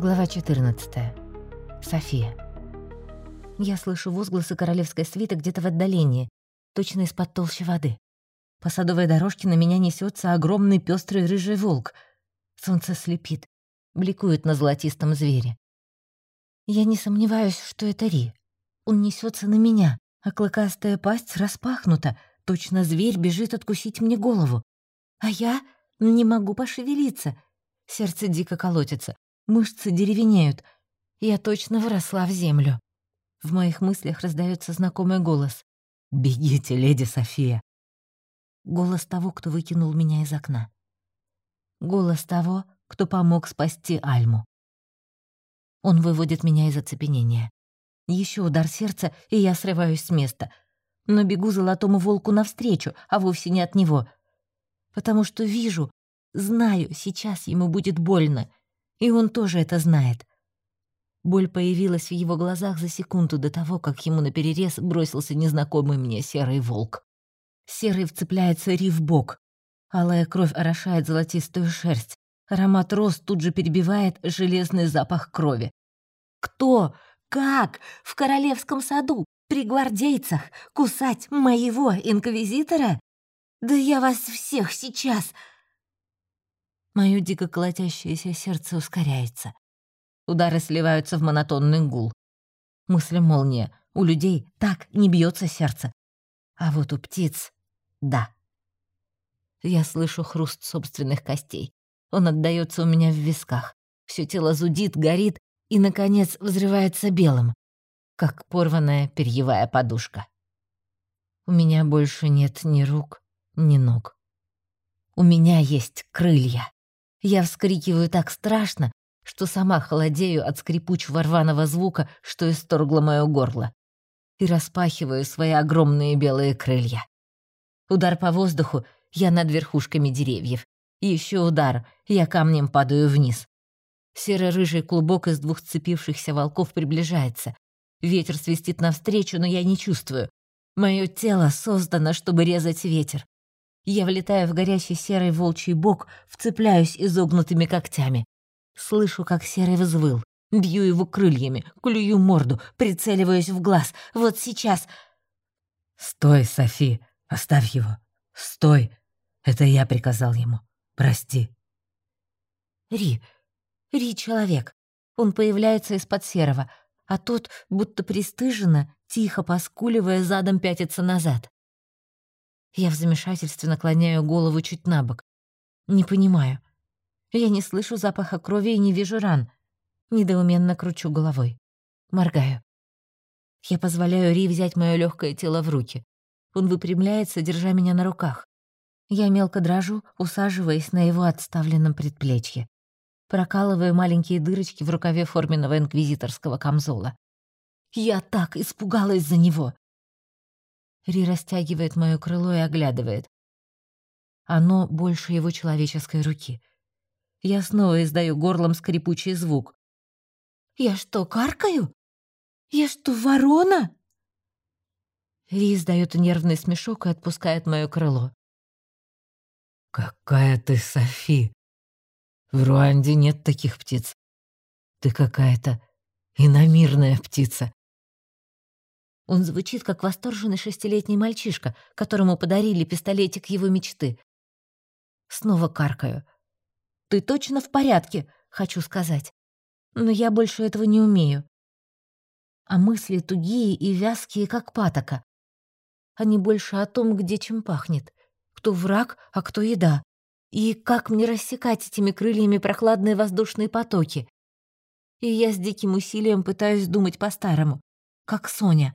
Глава 14. София. Я слышу возгласы королевской свиты где-то в отдалении, точно из-под толщи воды. По садовой дорожке на меня несется огромный пестрый рыжий волк. Солнце слепит, бликует на золотистом звере. Я не сомневаюсь, что это Ри. Он несется на меня, а клыкастая пасть распахнута, точно зверь бежит откусить мне голову. А я не могу пошевелиться. Сердце дико колотится, мышцы деревенеют. Я точно выросла в землю. В моих мыслях раздается знакомый голос. «Бегите, леди София!» Голос того, кто выкинул меня из окна. Голос того, кто помог спасти Альму. Он выводит меня из оцепенения. Еще удар сердца, и я срываюсь с места. Но бегу золотому волку навстречу, а вовсе не от него. Потому что вижу, знаю, сейчас ему будет больно. И он тоже это знает. Боль появилась в его глазах за секунду до того, как ему наперерез бросился незнакомый мне серый волк. Серый вцепляется Ри в бок. Алая кровь орошает золотистую шерсть. Аромат роз тут же перебивает железный запах крови. «Кто? Как? В королевском саду? При гвардейцах? Кусать моего инквизитора? Да я вас всех сейчас!» Моё дико колотящееся сердце ускоряется. Удары сливаются в монотонный гул. Мысль молния. У людей так не бьется сердце. А вот у птиц — да. Я слышу хруст собственных костей. Он отдаётся у меня в висках. Всё тело зудит, горит и, наконец, взрывается белым, как порванная перьевая подушка. У меня больше нет ни рук, ни ног. У меня есть крылья. Я вскрикиваю так страшно, что сама холодею от скрипучего рваного звука, что исторгло моё горло, и распахиваю свои огромные белые крылья. Удар по воздуху, я над верхушками деревьев. Еще удар, я камнем падаю вниз. Серо-рыжий клубок из двух сцепившихся волков приближается. Ветер свистит навстречу, но я не чувствую. Мое тело создано, чтобы резать ветер. Я влетаю в горящий серый волчий бок, вцепляюсь изогнутыми когтями. Слышу, как серый взвыл. Бью его крыльями, клюю морду, прицеливаюсь в глаз. Вот сейчас... «Стой, Софи, оставь его. Стой. Это я приказал ему. Прости». «Ри, Ри — человек. Он появляется из-под серого, а тот, будто пристыженно, тихо поскуливая, задом пятится назад. Я в замешательстве наклоняю голову чуть на бок. Не понимаю. Я не слышу запаха крови и не вижу ран. Недоуменно кручу головой. Моргаю. Я позволяю Ри взять мое легкое тело в руки. Он выпрямляется, держа меня на руках. Я мелко дрожу, усаживаясь на его отставленном предплечье. Прокалываю маленькие дырочки в рукаве форменного инквизиторского камзола. Я так испугалась за него. Ри растягивает моё крыло и оглядывает. Оно больше его человеческой руки. Я снова издаю горлом скрипучий звук. «Я что, каркаю? Я что, ворона?» Ри издает нервный смешок и отпускает моё крыло. «Какая ты, Софи! В Руанде нет таких птиц. Ты какая-то иномирная птица. Он звучит, как восторженный шестилетний мальчишка, которому подарили пистолетик его мечты. Снова каркаю. «Ты точно в порядке?» — хочу сказать. Но я больше этого не умею. А мысли тугие и вязкие, как патока. Они больше о том, где чем пахнет. Кто враг, а кто еда. И как мне рассекать этими крыльями прохладные воздушные потоки. И я с диким усилием пытаюсь думать по-старому, как Соня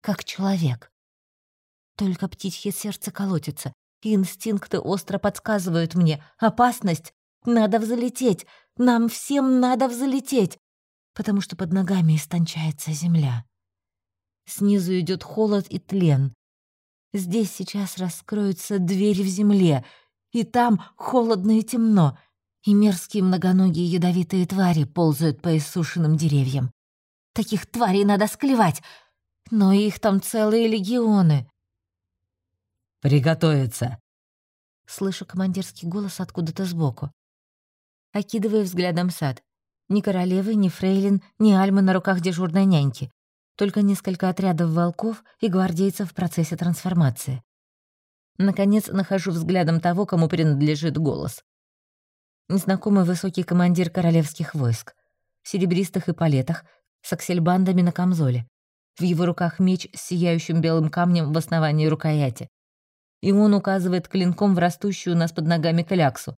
как человек. Только птичье сердце колотится, и инстинкты остро подсказывают мне «Опасность! Надо взлететь! Нам всем надо взлететь!» потому что под ногами истончается земля. Снизу идет холод и тлен. Здесь сейчас раскроется дверь в земле, и там холодно и темно, и мерзкие многоногие ядовитые твари ползают по иссушенным деревьям. Таких тварей надо склевать, но их там целые легионы. «Приготовиться!» Слышу командирский голос откуда-то сбоку. Окидываю взглядом сад. Ни королевы, ни фрейлин, ни альмы на руках дежурной няньки. Только несколько отрядов волков и гвардейцев в процессе трансформации. Наконец, нахожу взглядом того, кому принадлежит голос. Незнакомый высокий командир королевских войск. В серебристых эполетах, с аксельбандами на камзоле. В его руках меч с сияющим белым камнем в основании рукояти. И он указывает клинком в растущую нас под ногами кляксу.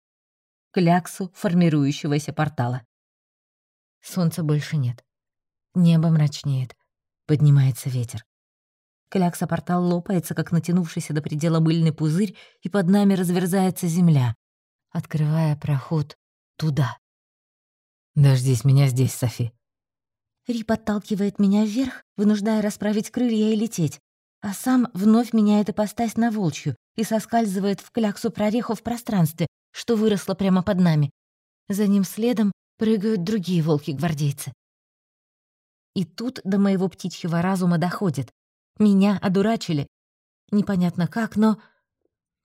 Кляксу формирующегося портала. Солнца больше нет. Небо мрачнеет. Поднимается ветер. Клякса-портал лопается, как натянувшийся до предела мыльный пузырь, и под нами разверзается земля, открывая проход туда. «Дождись меня здесь, Софи». Ри подталкивает меня вверх, вынуждая расправить крылья и лететь, а сам вновь меняет ипостась на волчью и соскальзывает в кляксу прореху в пространстве, что выросло прямо под нами. За ним следом прыгают другие волки-гвардейцы. И тут до моего птичьего разума доходит. Меня одурачили. Непонятно как, но...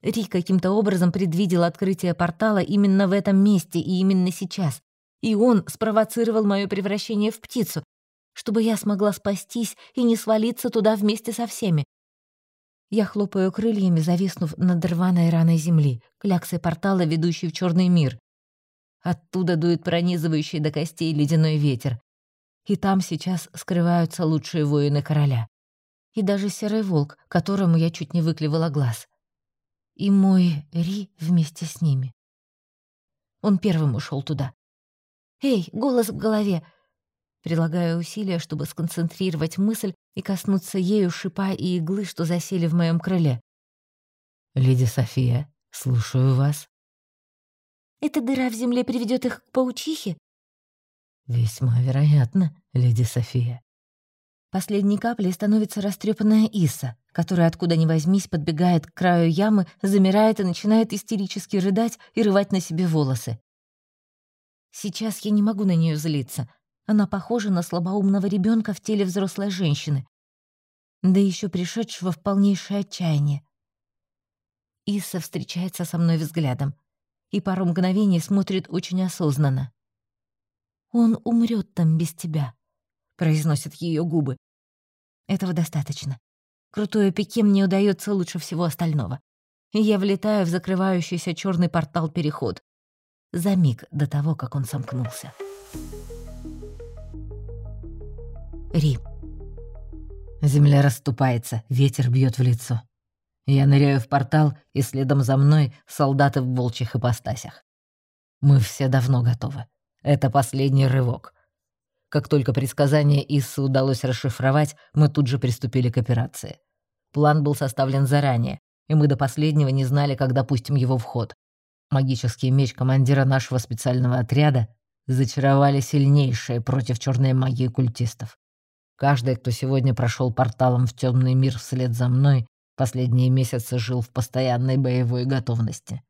Ри каким-то образом предвидел открытие портала именно в этом месте и именно сейчас. И он спровоцировал мое превращение в птицу, чтобы я смогла спастись и не свалиться туда вместе со всеми. Я хлопаю крыльями, зависнув над рваной раной земли, кляксой портала, ведущей в черный мир. Оттуда дует пронизывающий до костей ледяной ветер. И там сейчас скрываются лучшие воины короля и даже серый волк, которому я чуть не выклевала глаз. И мой Ри вместе с ними. Он первым ушел туда. «Эй, голос в голове!» Прилагаю усилия, чтобы сконцентрировать мысль и коснуться ею шипа и иглы, что засели в моем крыле. «Леди София, слушаю вас». «Эта дыра в земле приведет их к паучихе?» «Весьма вероятно, леди София». Последней каплей становится растрепанная Иса, которая откуда ни возьмись подбегает к краю ямы, замирает и начинает истерически рыдать и рвать на себе волосы. Сейчас я не могу на нее злиться. Она похожа на слабоумного ребенка в теле взрослой женщины. Да еще пришедшего в полнейшее отчаяние. Иса встречается со мной взглядом и пару мгновений смотрит очень осознанно. «Он умрет там без тебя», — произносят ее губы. Этого достаточно. Крутое пике мне удается лучше всего остального. И я влетаю в закрывающийся черный портал-переход. За миг до того, как он сомкнулся. Ри. Земля расступается, ветер бьет в лицо. Я ныряю в портал, и следом за мной солдаты в волчьих ипостасях. Мы все давно готовы. Это последний рывок. Как только предсказание Иссы удалось расшифровать, мы тут же приступили к операции. План был составлен заранее, и мы до последнего не знали, когда пустим его в ход. Магический меч командира нашего специального отряда зачаровали сильнейшие против черной магии культистов. Каждый, кто сегодня прошел порталом в темный мир вслед за мной, последние месяцы жил в постоянной боевой готовности.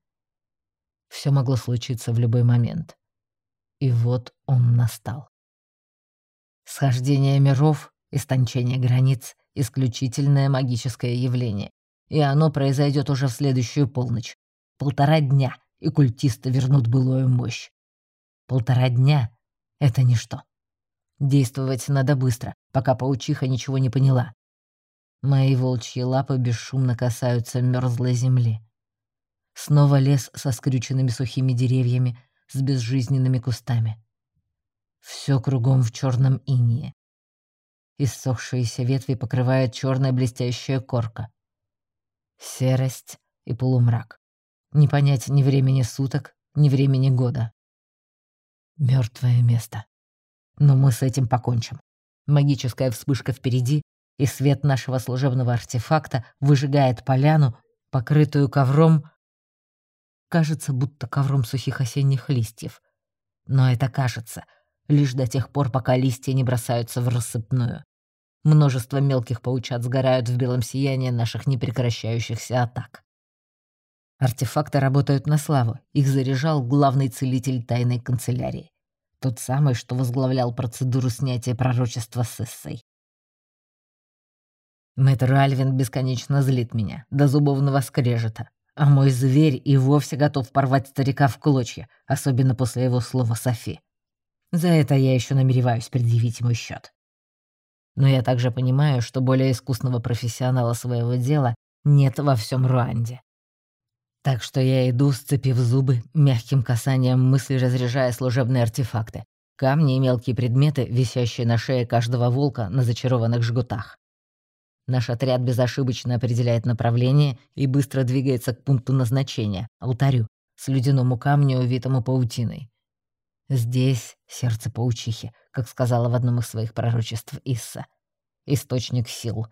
Все могло случиться в любой момент. И вот он настал. Схождение миров, истончение границ — исключительное магическое явление. И оно произойдет уже в следующую полночь. Полтора дня, и культисты вернут былую мощь. Полтора дня — это ничто. Действовать надо быстро, пока паучиха ничего не поняла. Мои волчьи лапы бесшумно касаются мерзлой земли. Снова лес со скрюченными сухими деревьями, с безжизненными кустами. Все кругом в черном инее. Иссохшиеся ветви покрывает черная блестящая корка. Серость и полумрак. Не понять ни времени суток, ни времени года. Мертвое место. Но мы с этим покончим. Магическая вспышка впереди, и свет нашего служебного артефакта выжигает поляну, покрытую ковром... Кажется, будто ковром сухих осенних листьев. Но это кажется — лишь до тех пор, пока листья не бросаются в рассыпную. Множество мелких паучат сгорают в белом сиянии наших непрекращающихся атак. Артефакты работают на славу. Их заряжал главный целитель тайной канцелярии. Тот самый, что возглавлял процедуру снятия пророчества с эссой. Мэтр Альвин бесконечно злит меня, до зубовного скрежета. А мой зверь и вовсе готов порвать старика в клочья, особенно после его слова Софи. За это я еще намереваюсь предъявить ему счет. Но я также понимаю, что более искусного профессионала своего дела нет во всем Руанде. Так что я иду, сцепив зубы, мягким касанием мысли разряжая служебные артефакты, камни и мелкие предметы, висящие на шее каждого волка на зачарованных жгутах. Наш отряд безошибочно определяет направление и быстро двигается к пункту назначения — алтарю, с ледяному камню, увитому паутиной. Здесь сердце паучихи, как сказала в одном из своих пророчеств Исса. Источник сил.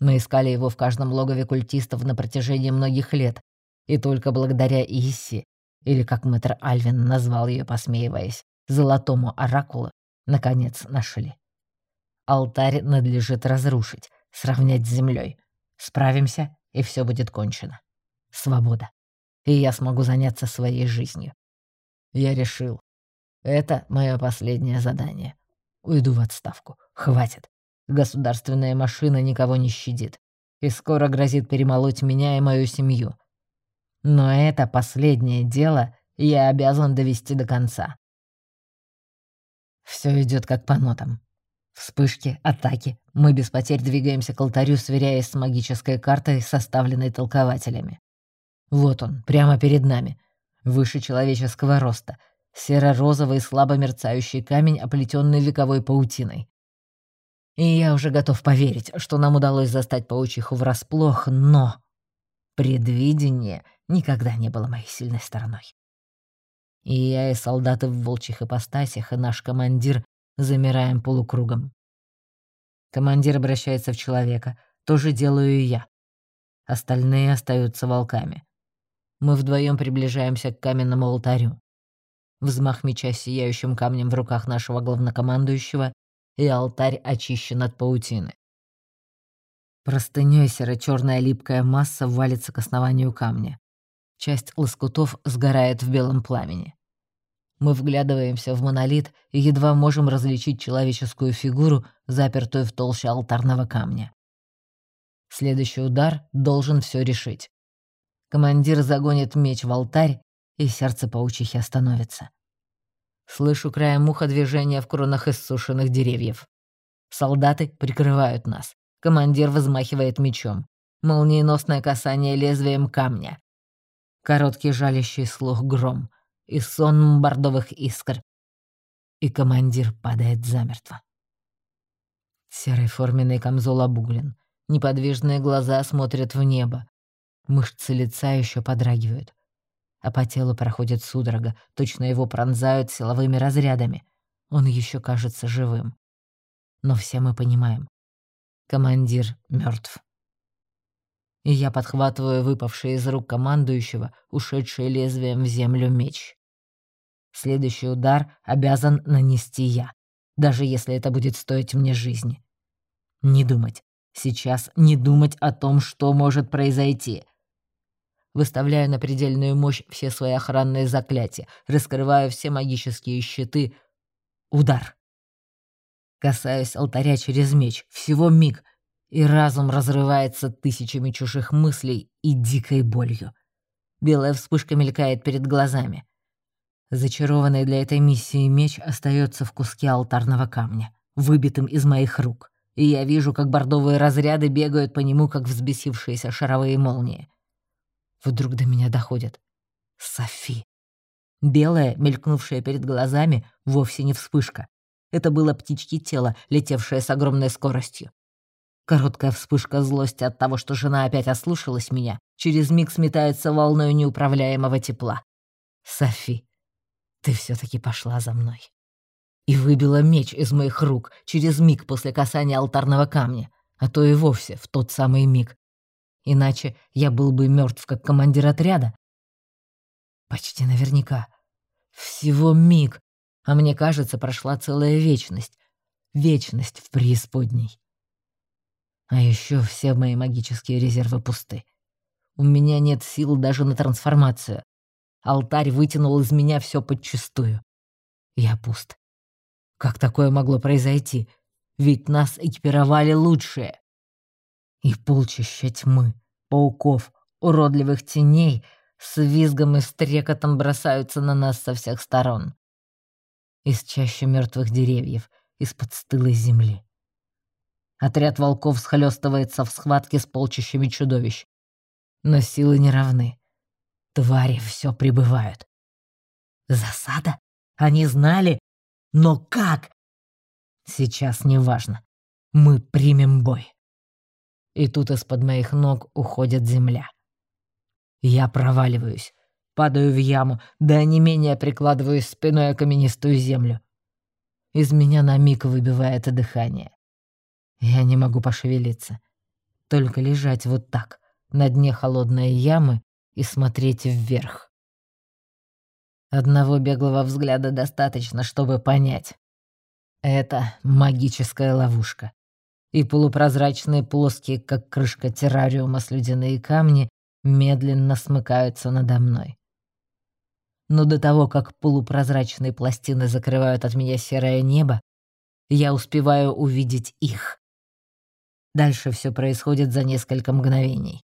Мы искали его в каждом логове культистов на протяжении многих лет, и только благодаря Иссе, или как мэтр Альвин назвал ее, посмеиваясь, золотому оракулу, наконец нашли. Алтарь надлежит разрушить, сравнять с землей. Справимся, и все будет кончено. Свобода. И я смогу заняться своей жизнью. Я решил. Это мое последнее задание. Уйду в отставку. Хватит. Государственная машина никого не щадит. И скоро грозит перемолоть меня и мою семью. Но это последнее дело я обязан довести до конца. Все идет как по нотам. Вспышки, атаки. Мы без потерь двигаемся к алтарю, сверяясь с магической картой, составленной толкователями. Вот он, прямо перед нами. Выше человеческого роста. Серо-розовый слабо мерцающий камень, оплетенный вековой паутиной. И я уже готов поверить, что нам удалось застать паучиху врасплох, но... Предвидение никогда не было моей сильной стороной. И я, и солдаты в волчьих ипостасях, и наш командир замираем полукругом. Командир обращается в человека. То же делаю и я. Остальные остаются волками. Мы вдвоем приближаемся к каменному алтарю. Взмах меча сияющим камнем в руках нашего главнокомандующего, и алтарь очищен от паутины. Простынёй серо-чёрная липкая масса валится к основанию камня. Часть лоскутов сгорает в белом пламени. Мы вглядываемся в монолит и едва можем различить человеческую фигуру, запертую в толще алтарного камня. Следующий удар должен все решить. Командир загонит меч в алтарь, и сердце паучихи остановится. Слышу краем уха движения в кронах иссушенных деревьев. Солдаты прикрывают нас. Командир взмахивает мечом. Молниеносное касание лезвием камня. Короткий жалящий слух гром и сон бордовых искр. И командир падает замертво. Серый форменный камзол обуглен. Неподвижные глаза смотрят в небо. Мышцы лица еще подрагивают. А по телу проходит судорога, точно его пронзают силовыми разрядами. Он еще кажется живым. Но все мы понимаем. Командир мертв. И я подхватываю выпавший из рук командующего, ушедший лезвием в землю меч. Следующий удар обязан нанести я, даже если это будет стоить мне жизни. Не думать. Сейчас не думать о том, что может произойти. Выставляю на предельную мощь все свои охранные заклятия, раскрываю все магические щиты. Удар. Касаюсь алтаря через меч. Всего миг. И разум разрывается тысячами чужих мыслей и дикой болью. Белая вспышка мелькает перед глазами. Зачарованный для этой миссии меч остается в куске алтарного камня, выбитым из моих рук, и я вижу, как бордовые разряды бегают по нему, как взбесившиеся шаровые молнии. Вдруг до меня доходит. Софи. Белая, мелькнувшая перед глазами, вовсе не вспышка. Это было птички тело, летевшее с огромной скоростью. Короткая вспышка злости от того, что жена опять ослушалась меня, через миг сметается волной неуправляемого тепла. Софи, ты все таки пошла за мной. И выбила меч из моих рук через миг после касания алтарного камня, а то и вовсе в тот самый миг. Иначе я был бы мертв как командир отряда. Почти наверняка. Всего миг, а мне кажется, прошла целая вечность. Вечность в преисподней. А еще все мои магические резервы пусты. У меня нет сил даже на трансформацию. Алтарь вытянул из меня все подчистую. Я пуст. Как такое могло произойти? Ведь нас экипировали лучшие. И полчища тьмы, пауков, уродливых теней с визгом и стрекотом бросаются на нас со всех сторон. из чащи мертвых деревьев, из-под стылой земли. Отряд волков схлестывается в схватке с полчищами чудовищ. Но силы не равны. Твари все прибывают. Засада? Они знали? Но как? Сейчас не важно. Мы примем бой. И тут из-под моих ног уходит земля. Я проваливаюсь, падаю в яму, да не менее прикладываюсь спиной о каменистую землю. Из меня на миг выбивает дыхание. Я не могу пошевелиться. Только лежать вот так, на дне холодной ямы и смотреть вверх. Одного беглого взгляда достаточно, чтобы понять. Это магическая ловушка. И полупрозрачные плоские, как крышка террариума, слюдяные камни медленно смыкаются надо мной. Но до того, как полупрозрачные пластины закрывают от меня серое небо, я успеваю увидеть их. Дальше все происходит за несколько мгновений.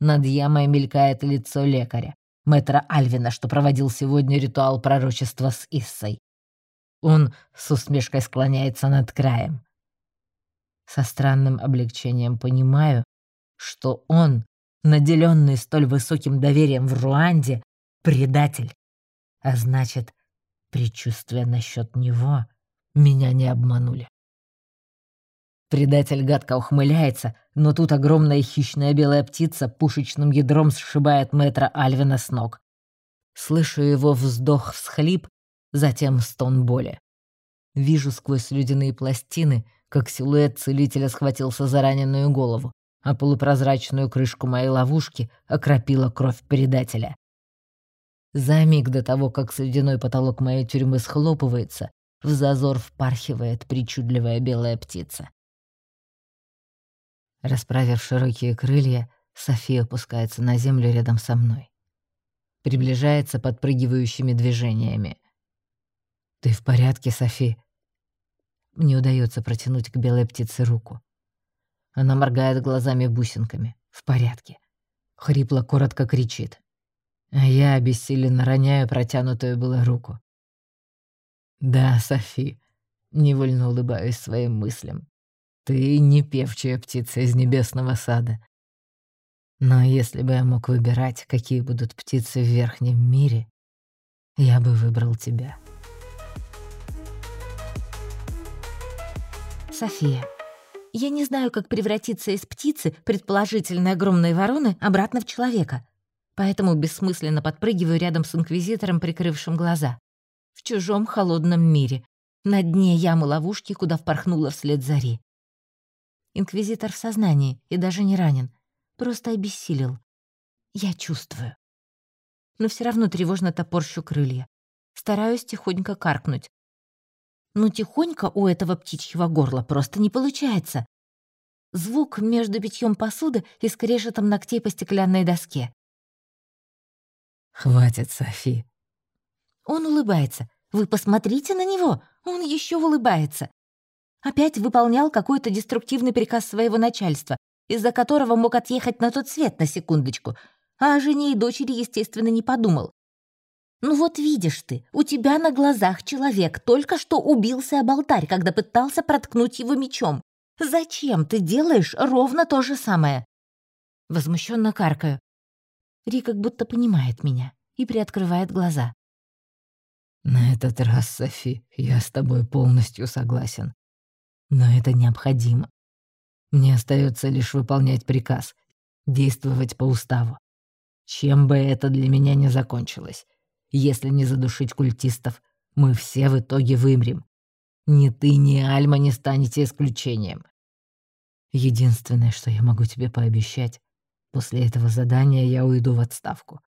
Над ямой мелькает лицо лекаря, мэтра Альвина, что проводил сегодня ритуал пророчества с Иссой. Он с усмешкой склоняется над краем. Со странным облегчением понимаю, что он, наделенный столь высоким доверием в Руанде, предатель. А значит, предчувствия насчет него меня не обманули. Предатель гадко ухмыляется, но тут огромная хищная белая птица пушечным ядром сшибает мэтра Альвина с ног. Слышу его вздох-всхлип, затем стон боли. Вижу сквозь ледяные пластины, как силуэт целителя схватился за раненую голову, а полупрозрачную крышку моей ловушки окропила кровь предателя. За миг до того, как ледяной потолок моей тюрьмы схлопывается, в зазор впархивает причудливая белая птица. Расправив широкие крылья, София опускается на землю рядом со мной. Приближается подпрыгивающими движениями. «Ты в порядке, Софи?» Мне удается протянуть к белой птице руку. Она моргает глазами-бусинками. В порядке. Хрипло коротко кричит. А я обессиленно роняю протянутую было руку. «Да, Софи», — невольно улыбаюсь своим мыслям. Ты не певчая птица из небесного сада. Но если бы я мог выбирать, какие будут птицы в верхнем мире, я бы выбрал тебя. София, я не знаю, как превратиться из птицы, предположительно огромной вороны, обратно в человека. Поэтому бессмысленно подпрыгиваю рядом с инквизитором, прикрывшим глаза. В чужом холодном мире, на дне ямы ловушки, куда впорхнула вслед зари. Инквизитор в сознании и даже не ранен. Просто обессилел. Я чувствую. Но все равно тревожно топорщу крылья. Стараюсь тихонько каркнуть. Но тихонько у этого птичьего горла просто не получается. Звук между битьем посуды и скрежетом ногтей по стеклянной доске. «Хватит, Софи». Он улыбается. «Вы посмотрите на него! Он еще улыбается!» Опять выполнял какой-то деструктивный приказ своего начальства, из-за которого мог отъехать на тот свет на секундочку, а о жене и дочери, естественно, не подумал. «Ну вот видишь ты, у тебя на глазах человек только что убился об алтарь, когда пытался проткнуть его мечом. Зачем ты делаешь ровно то же самое?» Возмущенно каркаю. Ри как будто понимает меня и приоткрывает глаза. «На этот раз, Софи, я с тобой полностью согласен. Но это необходимо. Мне остается лишь выполнять приказ, действовать по уставу. Чем бы это для меня не закончилось. Если не задушить культистов, мы все в итоге вымрем. Ни ты, ни Альма не станете исключением. Единственное, что я могу тебе пообещать, после этого задания я уйду в отставку.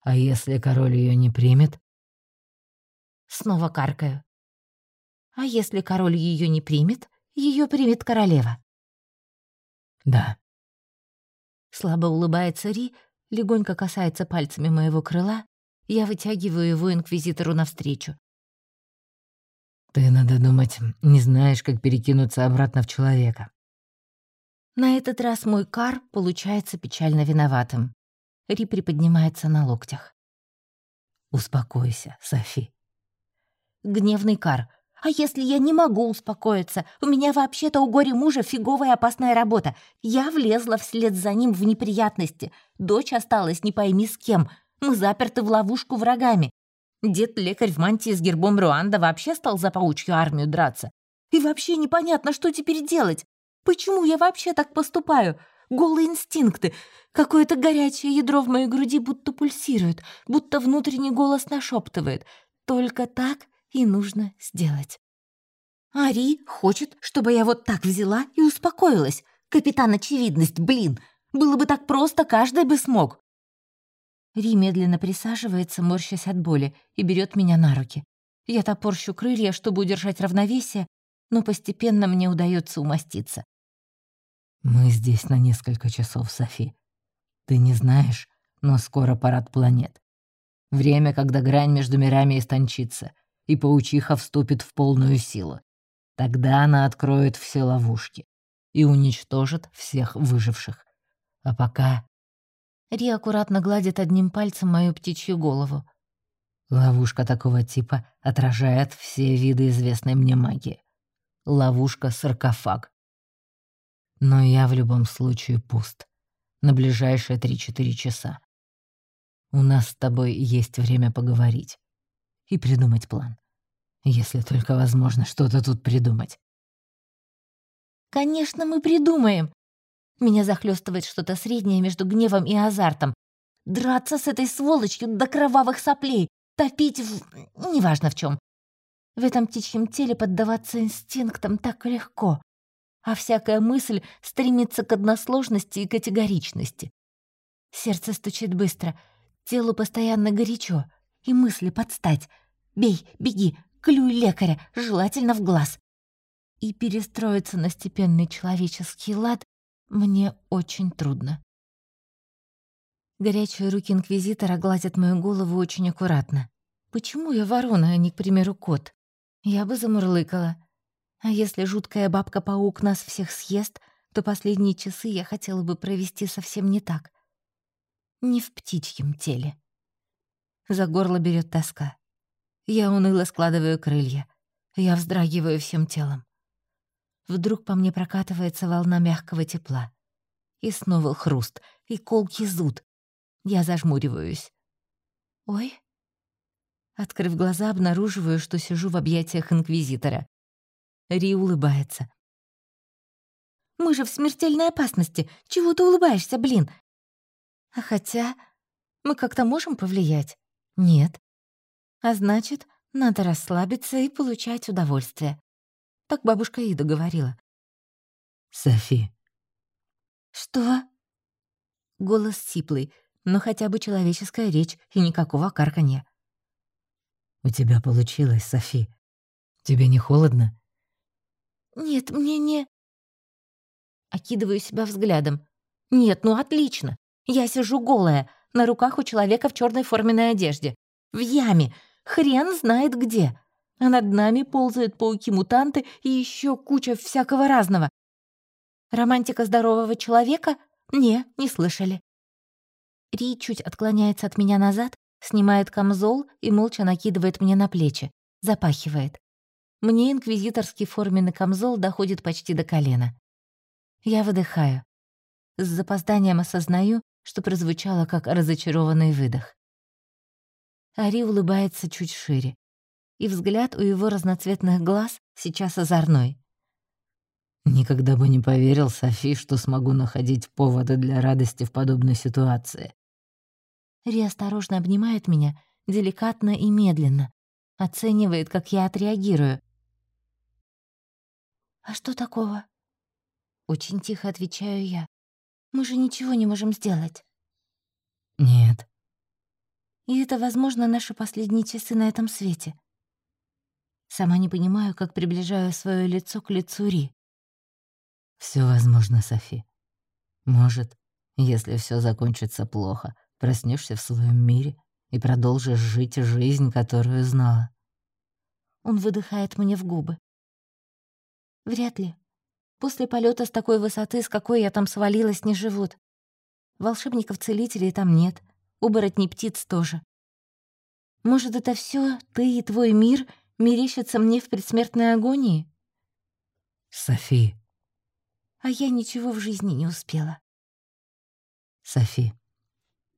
А если король ее не примет? Снова каркаю. А если король ее не примет, ее примет королева. Да. Слабо улыбается Ри, легонько касается пальцами моего крыла, я вытягиваю его инквизитору навстречу. Ты, надо думать, не знаешь, как перекинуться обратно в человека. На этот раз мой кар получается печально виноватым. Ри приподнимается на локтях. Успокойся, Софи. Гневный кар. А если я не могу успокоиться? У меня вообще-то у горе мужа фиговая опасная работа. Я влезла вслед за ним в неприятности. Дочь осталась не пойми с кем. Мы заперты в ловушку врагами. Дед-лекарь в мантии с гербом Руанда вообще стал за паучью армию драться. И вообще непонятно, что теперь делать. Почему я вообще так поступаю? Голые инстинкты. Какое-то горячее ядро в моей груди будто пульсирует, будто внутренний голос нашептывает. Только так и нужно сделать. Ари хочет, чтобы я вот так взяла и успокоилась. Капитан Очевидность, блин. Было бы так просто, каждый бы смог. Ри медленно присаживается, морщась от боли, и берет меня на руки. Я топорщу крылья, чтобы удержать равновесие, но постепенно мне удается умоститься. «Мы здесь на несколько часов, Софи. Ты не знаешь, но скоро парад планет. Время, когда грань между мирами истончится, и паучиха вступит в полную силу. Тогда она откроет все ловушки и уничтожит всех выживших. А пока Ри аккуратно гладит одним пальцем мою птичью голову. Ловушка такого типа отражает все виды известной мне магии. Ловушка-саркофаг. Но я в любом случае пуст. На ближайшие три-четыре часа. У нас с тобой есть время поговорить и придумать план. Если только возможно что-то тут придумать. «Конечно, мы придумаем!» Меня захлестывает что-то среднее между гневом и азартом. Драться с этой сволочью до кровавых соплей, топить в... неважно в чем. В этом птичьем теле поддаваться инстинктам так легко, а всякая мысль стремится к односложности и категоричности. Сердце стучит быстро, телу постоянно горячо, и мысли подстать. «Бей, беги, клюй лекаря, желательно в глаз». И перестроиться на степенный человеческий лад мне очень трудно. Горячие руки инквизитора гладят мою голову очень аккуратно. Почему я ворона, а не, к примеру, кот? Я бы замурлыкала. А если жуткая бабка-паук нас всех съест, то последние часы я хотела бы провести совсем не так. Не в птичьем теле. За горло берет тоска. Я уныло складываю крылья. Я вздрагиваю всем телом. Вдруг по мне прокатывается волна мягкого тепла. И снова хруст, и колкий зуд. Я зажмуриваюсь. «Ой?» Открыв глаза, обнаруживаю, что сижу в объятиях Инквизитора. Ри улыбается. «Мы же в смертельной опасности. Чего ты улыбаешься, блин?» «А хотя мы как-то можем повлиять?» «Нет». «А значит, надо расслабиться и получать удовольствие. Так бабушка Ида говорила. «Софи». «Что?» Голос сиплый, но хотя бы человеческая речь и никакого карканья. «У тебя получилось, Софи. Тебе не холодно?» «Нет, мне не...» Окидываю себя взглядом. «Нет, ну отлично. Я сижу голая, на руках у человека в черной форменной одежде. В яме. Хрен знает где а над нами ползают пауки-мутанты и еще куча всякого разного. Романтика здорового человека? Не, не слышали. Ри чуть отклоняется от меня назад, снимает камзол и молча накидывает мне на плечи, запахивает. Мне инквизиторский форменный камзол доходит почти до колена. Я выдыхаю. С запозданием осознаю, что прозвучало как разочарованный выдох. Ари улыбается чуть шире и взгляд у его разноцветных глаз сейчас озорной. «Никогда бы не поверил, Софи, что смогу находить поводы для радости в подобной ситуации». Ри осторожно обнимает меня, деликатно и медленно, оценивает, как я отреагирую. «А что такого?» Очень тихо отвечаю я. «Мы же ничего не можем сделать». «Нет». «И это, возможно, наши последние часы на этом свете. Сама не понимаю, как приближаю свое лицо к лицу Ри. Все возможно, Софи. Может, если все закончится плохо, проснешься в своем мире и продолжишь жить жизнь, которую знала. Он выдыхает мне в губы. Вряд ли. После полета с такой высоты, с какой я там свалилась, не живут. Волшебников-целителей там нет, оборотней птиц тоже. Может, это все ты и твой мир — Мерещится мне в предсмертной агонии? Софи. А я ничего в жизни не успела. Софи,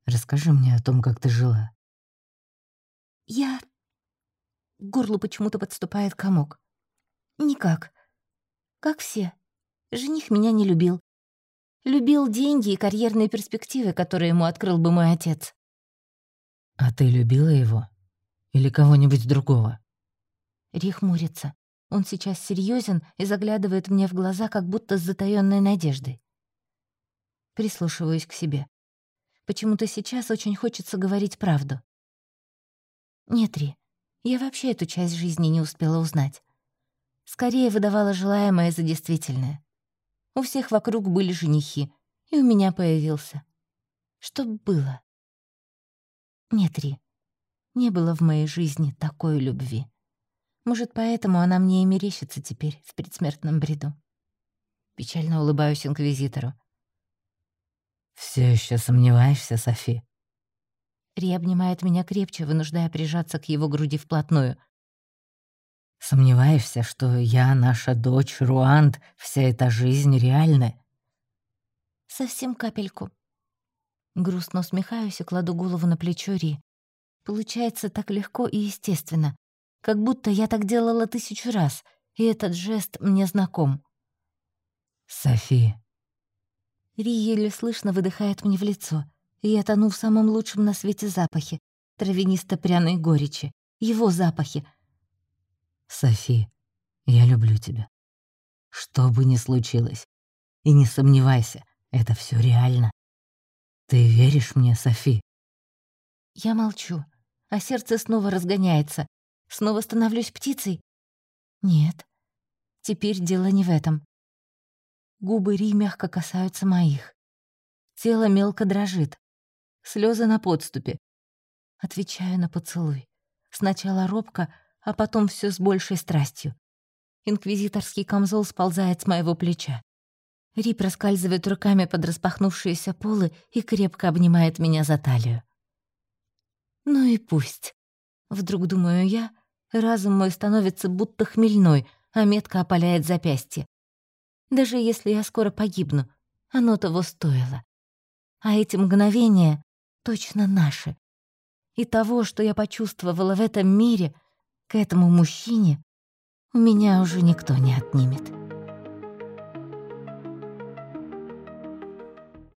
расскажи мне о том, как ты жила. Я... К горлу почему-то подступает комок. Никак. Как все. Жених меня не любил. Любил деньги и карьерные перспективы, которые ему открыл бы мой отец. А ты любила его? Или кого-нибудь другого? Ри хмурится. Он сейчас серьезен и заглядывает мне в глаза, как будто с затаённой надеждой. Прислушиваюсь к себе. Почему-то сейчас очень хочется говорить правду. Нет, Ри, я вообще эту часть жизни не успела узнать. Скорее выдавала желаемое за действительное. У всех вокруг были женихи, и у меня появился. Что было? Нет, Ри, не было в моей жизни такой любви. Может, поэтому она мне и мерещится теперь в предсмертном бреду. Печально улыбаюсь инквизитору. Все еще сомневаешься, Софи?» Ри обнимает меня крепче, вынуждая прижаться к его груди вплотную. «Сомневаешься, что я, наша дочь, Руанд, вся эта жизнь реальна?» «Совсем капельку». Грустно усмехаюсь и кладу голову на плечо Ри. Получается так легко и естественно, как будто я так делала тысячу раз, и этот жест мне знаком. «Софи», Ри еле слышно выдыхает мне в лицо, и я тону в самом лучшем на свете запахе, травянисто-пряной горечи, его запахи. «Софи, я люблю тебя. Что бы ни случилось, и не сомневайся, это все реально. Ты веришь мне, Софи?» Я молчу, а сердце снова разгоняется. Снова становлюсь птицей? Нет, теперь дело не в этом. Губы Ри мягко касаются моих. Тело мелко дрожит. Слезы на подступе. Отвечаю на поцелуй. Сначала робко, а потом все с большей страстью. Инквизиторский камзол сползает с моего плеча. Ри проскальзывает руками под распахнувшиеся полы и крепко обнимает меня за талию. Ну и пусть. Вдруг думаю я, разум мой становится будто хмельной, а метка опаляет запястье. Даже если я скоро погибну, оно того стоило. А эти мгновения точно наши. И того, что я почувствовала в этом мире, к этому мужчине, у меня уже никто не отнимет.